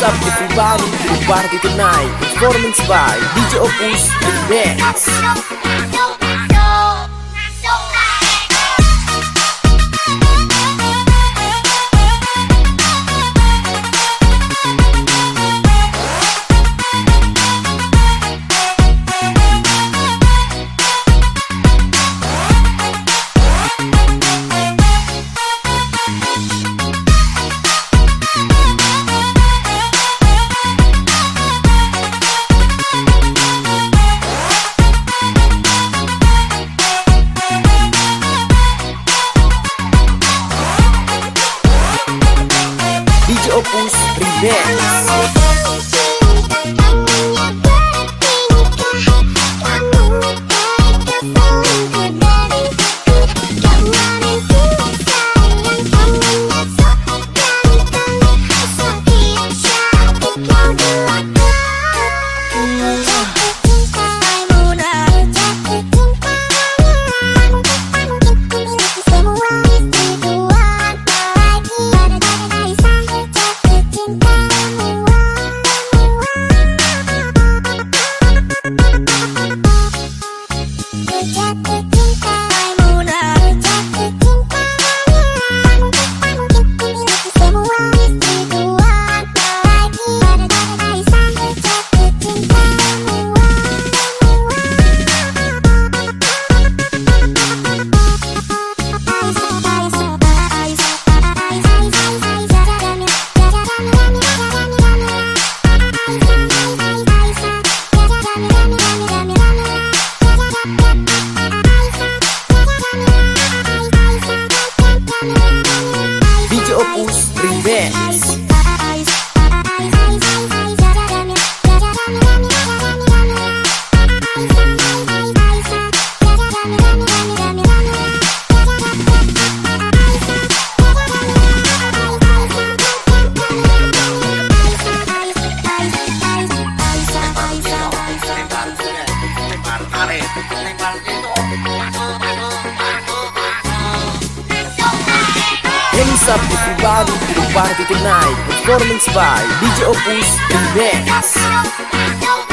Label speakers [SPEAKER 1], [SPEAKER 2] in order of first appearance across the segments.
[SPEAKER 1] Hands up everybody the party tonight Performance by DJ Opus Remix DJ Bali
[SPEAKER 2] Party Tonight Performance by DJ Opus The Best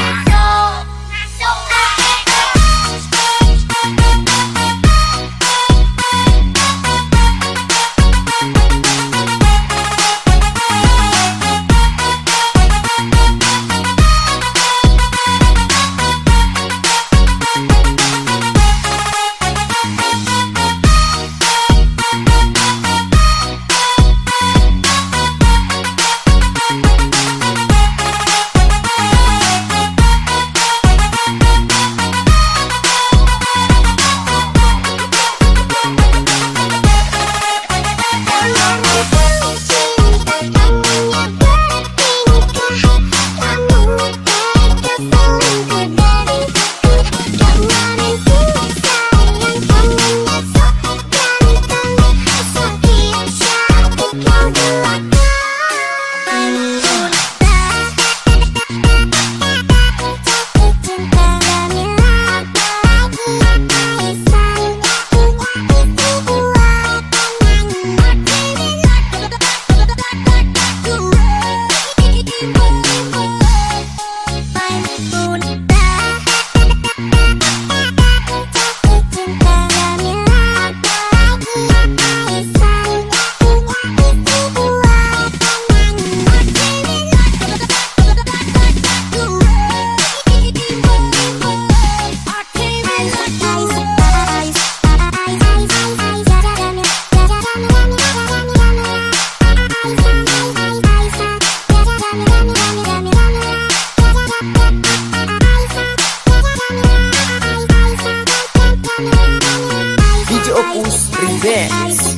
[SPEAKER 2] Видеокурс Ревенс